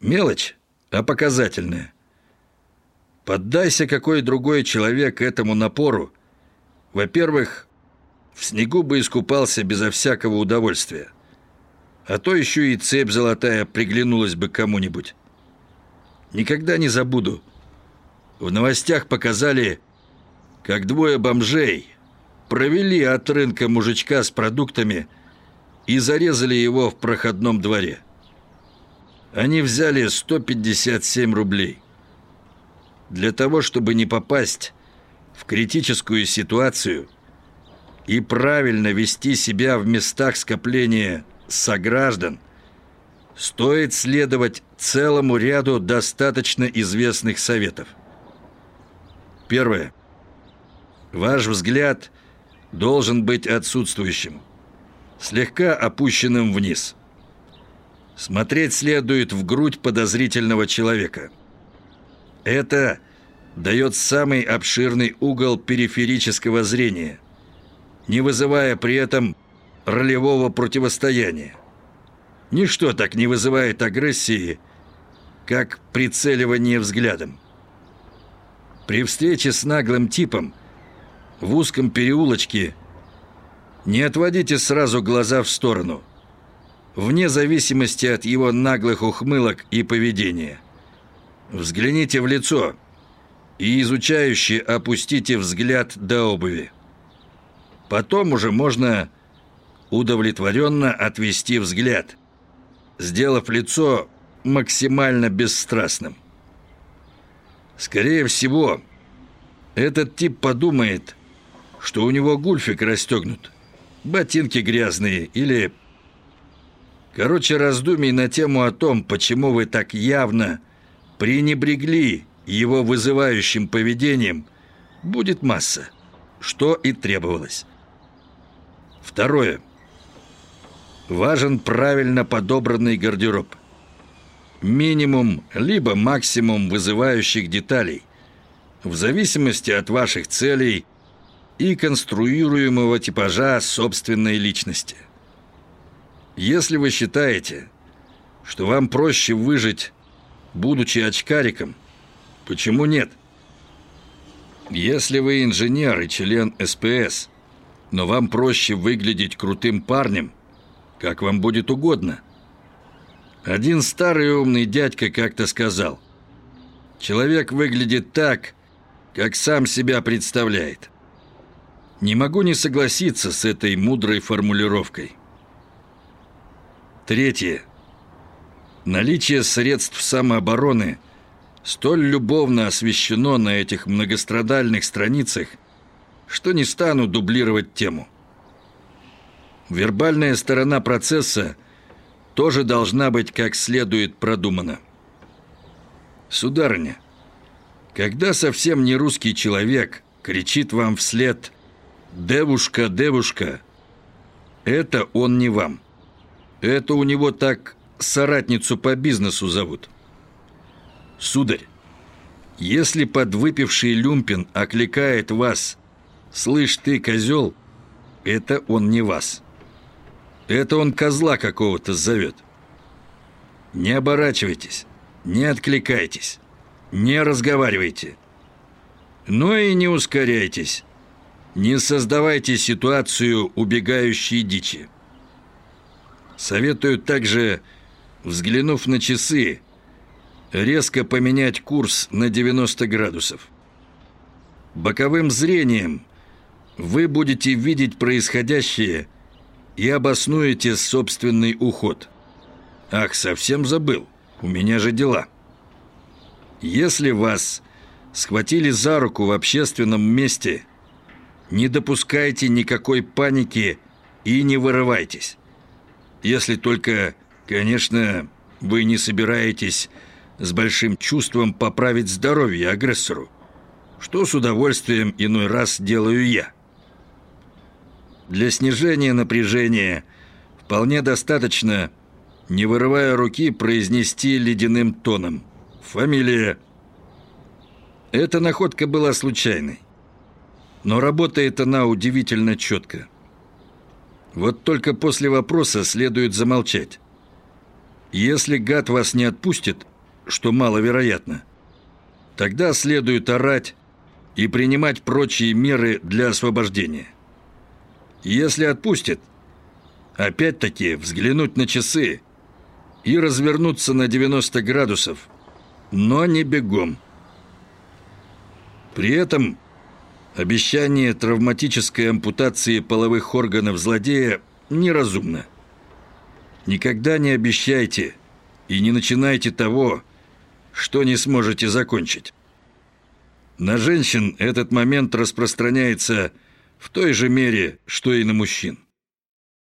Мелочь, а показательная. Поддайся какой другой человек этому напору. Во-первых, в снегу бы искупался безо всякого удовольствия. А то еще и цепь золотая приглянулась бы кому-нибудь. Никогда не забуду. В новостях показали, как двое бомжей провели от рынка мужичка с продуктами и зарезали его в проходном дворе. Они взяли 157 рублей. Для того, чтобы не попасть в критическую ситуацию и правильно вести себя в местах скопления сограждан, стоит следовать целому ряду достаточно известных советов. Первое. Ваш взгляд должен быть отсутствующим, слегка опущенным вниз. Смотреть следует в грудь подозрительного человека. Это дает самый обширный угол периферического зрения, не вызывая при этом ролевого противостояния. Ничто так не вызывает агрессии, как прицеливание взглядом. При встрече с наглым типом в узком переулочке не отводите сразу глаза в сторону, вне зависимости от его наглых ухмылок и поведения. Взгляните в лицо и изучающе опустите взгляд до обуви. Потом уже можно удовлетворенно отвести взгляд, сделав лицо максимально бесстрастным. Скорее всего, этот тип подумает, что у него гульфик расстегнут, ботинки грязные или... Короче, раздумий на тему о том, почему вы так явно пренебрегли его вызывающим поведением, будет масса, что и требовалось. Второе. Важен правильно подобранный гардероб – минимум либо максимум вызывающих деталей, в зависимости от ваших целей и конструируемого типажа собственной личности. Если вы считаете, что вам проще выжить, будучи очкариком, почему нет? Если вы инженер и член СПС, но вам проще выглядеть крутым парнем, как вам будет угодно – один старый умный дядька как-то сказал, «Человек выглядит так, как сам себя представляет». Не могу не согласиться с этой мудрой формулировкой. Третье. Наличие средств самообороны столь любовно освещено на этих многострадальных страницах, что не стану дублировать тему. Вербальная сторона процесса – тоже должна быть как следует продумана. Сударыня, когда совсем не русский человек кричит вам вслед «Девушка, девушка», это он не вам. Это у него так соратницу по бизнесу зовут. Сударь, если подвыпивший люмпин окликает вас «Слышь ты, козел», это он не вас. Это он козла какого-то зовет. Не оборачивайтесь, не откликайтесь, не разговаривайте. Но и не ускоряйтесь. Не создавайте ситуацию убегающей дичи. Советую также, взглянув на часы, резко поменять курс на 90 градусов. Боковым зрением вы будете видеть происходящее – и обоснуете собственный уход. Ах, совсем забыл, у меня же дела. Если вас схватили за руку в общественном месте, не допускайте никакой паники и не вырывайтесь. Если только, конечно, вы не собираетесь с большим чувством поправить здоровье агрессору, что с удовольствием иной раз делаю я. Для снижения напряжения вполне достаточно, не вырывая руки, произнести ледяным тоном. Фамилия. Эта находка была случайной. Но работает она удивительно четко. Вот только после вопроса следует замолчать. Если гад вас не отпустит, что маловероятно, тогда следует орать и принимать прочие меры для освобождения. Если отпустит, опять-таки взглянуть на часы и развернуться на 90 градусов, но не бегом. При этом обещание травматической ампутации половых органов злодея неразумно. Никогда не обещайте и не начинайте того, что не сможете закончить. На женщин этот момент распространяется в той же мере, что и на мужчин.